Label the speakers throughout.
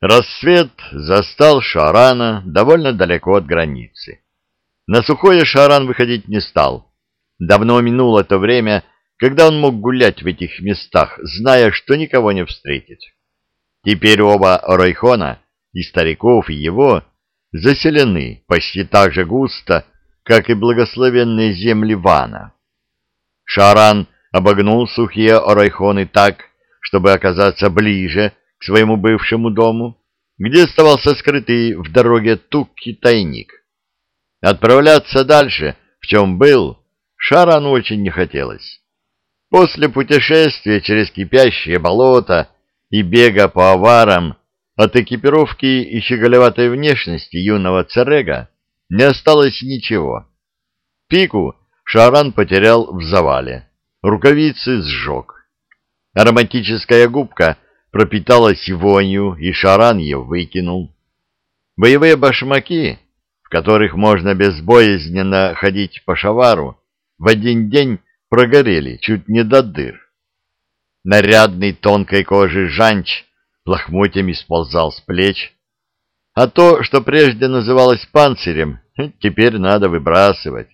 Speaker 1: Рассвет застал Шарана довольно далеко от границы. На сухое Шаран выходить не стал. Давно минуло то время, когда он мог гулять в этих местах, зная, что никого не встретит. Теперь оба Ройхона, и стариков, и его, заселены почти так же густо, как и благословенные земли Вана. Шаран обогнул сухие Орайхоны так, чтобы оказаться ближе к своему бывшему дому, где оставался скрытый в дороге Тукки тайник. Отправляться дальше, в чем был, Шарану очень не хотелось. После путешествия через кипящее болото и бега по аварам от экипировки и щеголеватой внешности юного царега не осталось ничего. Пику Шаран потерял в завале, рукавицы сжег. Ароматическая губка пропиталась вонью, и Шаран ее выкинул. Боевые башмаки, в которых можно безбоязненно ходить по шавару, в один день прогорели чуть не до дыр. Нарядный тонкой кожи жанч лохмотьями сползал с плеч, а то, что прежде называлось панцирем, теперь надо выбрасывать.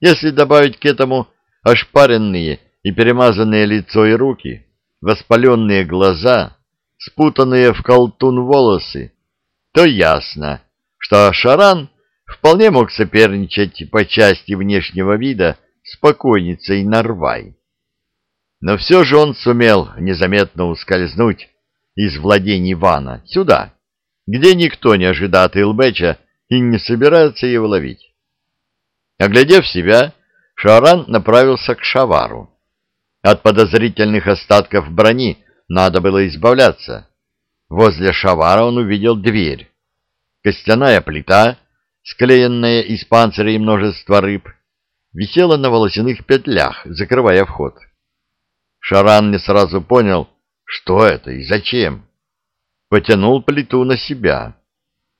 Speaker 1: Если добавить к этому ошпаренные и перемазанные лицо и руки, воспаленные глаза, спутанные в колтун волосы, то ясно, что Шаран вполне мог соперничать по части внешнего вида с покойницей Нарвай. Но все же он сумел незаметно ускользнуть из владений Ивана сюда, где никто не ожидает Илбеча и не собирается его ловить. Оглядев себя, Шаран направился к Шавару. От подозрительных остатков брони надо было избавляться. Возле Шавара он увидел дверь. Костяная плита, склеенная из панциря и множества рыб, висела на волосяных петлях, закрывая вход. Шаран не сразу понял, что это и зачем. Потянул плиту на себя.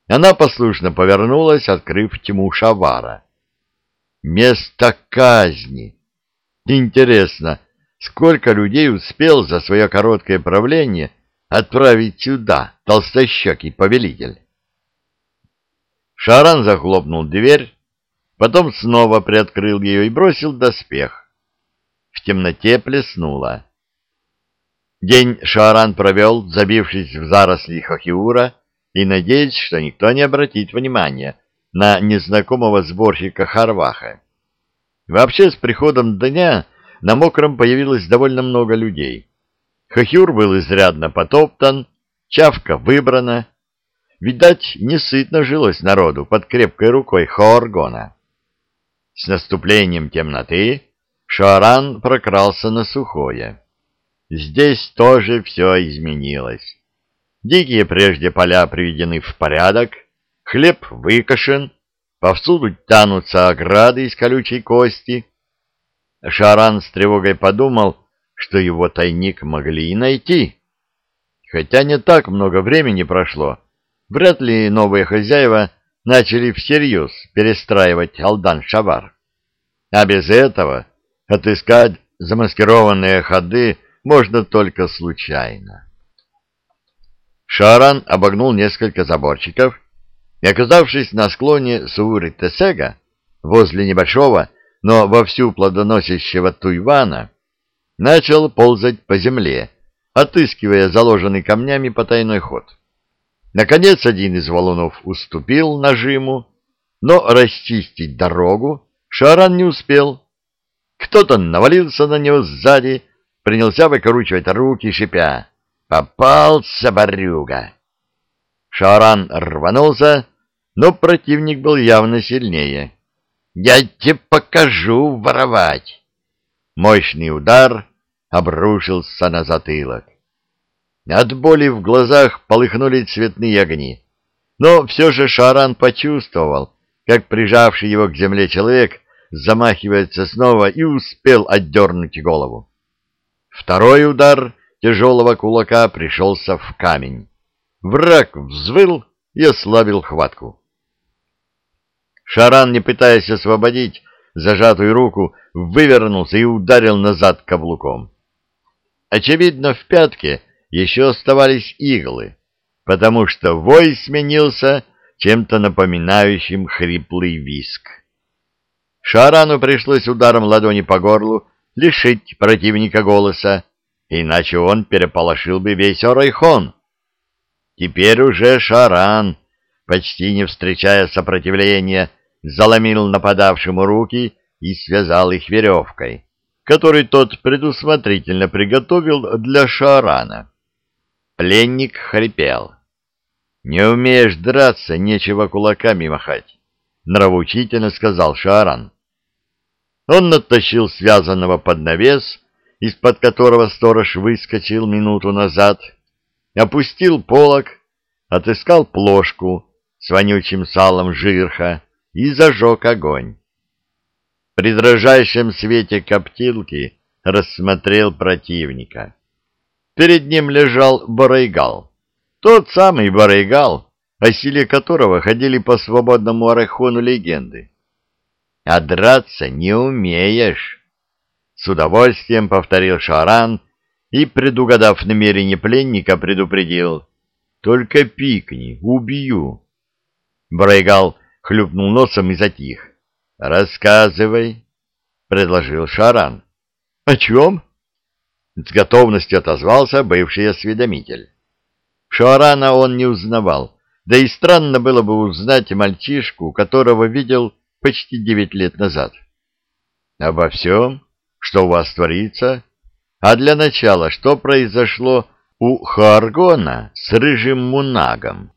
Speaker 1: Она послушно повернулась, открыв тьму шавара. Место казни! Интересно, сколько людей успел за свое короткое правление отправить сюда толстощекий повелитель? Шаран захлопнул дверь, потом снова приоткрыл ее и бросил доспех. В темноте плеснуло. День Шааран провел, забившись в заросли Хохиура, и надеясь, что никто не обратит внимания на незнакомого сборщика Харваха. Вообще, с приходом дня на мокром появилось довольно много людей. Хохиур был изрядно потоптан, чавка выбрана. Видать, несытно жилось народу под крепкой рукой Хооргона. С наступлением темноты Шааран прокрался на сухое. Здесь тоже все изменилось. Дикие прежде поля приведены в порядок, хлеб выкошен, повсюду тянутся ограды из колючей кости. Шаран с тревогой подумал, что его тайник могли и найти. Хотя не так много времени прошло, вряд ли новые хозяева начали всерьез перестраивать Алдан-Шавар. А без этого отыскать замаскированные ходы можно только случайно. Шаран обогнул несколько заборчиков и, оказавшись на склоне Сууры-Тесега, возле небольшого, но вовсю плодоносящего туйвана, начал ползать по земле, отыскивая заложенный камнями потайной ход. Наконец один из валунов уступил нажиму, но расчистить дорогу Шаран не успел. Кто-то навалился на него сзади принялся выкручивать руки, шипя. «Попался, барюга!» Шаран рванулся, но противник был явно сильнее. «Я тебе покажу воровать!» Мощный удар обрушился на затылок. От боли в глазах полыхнули цветные огни. Но все же Шаран почувствовал, как прижавший его к земле человек замахивается снова и успел отдернуть голову. Второй удар тяжелого кулака пришелся в камень. Враг взвыл и ослабил хватку. Шаран, не пытаясь освободить зажатую руку, вывернулся и ударил назад каблуком. Очевидно, в пятке еще оставались иглы, потому что вой сменился чем-то напоминающим хриплый виск. Шарану пришлось ударом ладони по горлу лишить противника голоса, иначе он переполошил бы весь Орайхон. Теперь уже Шаран, почти не встречая сопротивления, заломил нападавшему руки и связал их веревкой, которую тот предусмотрительно приготовил для Шарана. Пленник хрипел. «Не умеешь драться, нечего кулаками махать», — нравоучительно сказал Шаран. Он натащил связанного под навес, из-под которого сторож выскочил минуту назад, опустил полог, отыскал плошку с вонючим салом жирха и зажег огонь. При дрожащем свете коптилки рассмотрел противника. Перед ним лежал Барайгал, тот самый Барайгал, о силе которого ходили по свободному Арахону легенды а драться не умеешь. С удовольствием повторил Шаран и, предугадав намерение пленника, предупредил. Только пикни, убью. Брейгал хлюпнул носом и затих. Рассказывай, предложил Шаран. О чем? С готовностью отозвался бывший осведомитель. Шарана он не узнавал, да и странно было бы узнать мальчишку, которого видел почти девять лет назад. Обо всем, что у вас творится, а для начала, что произошло у Харгона с рыжим мунагом.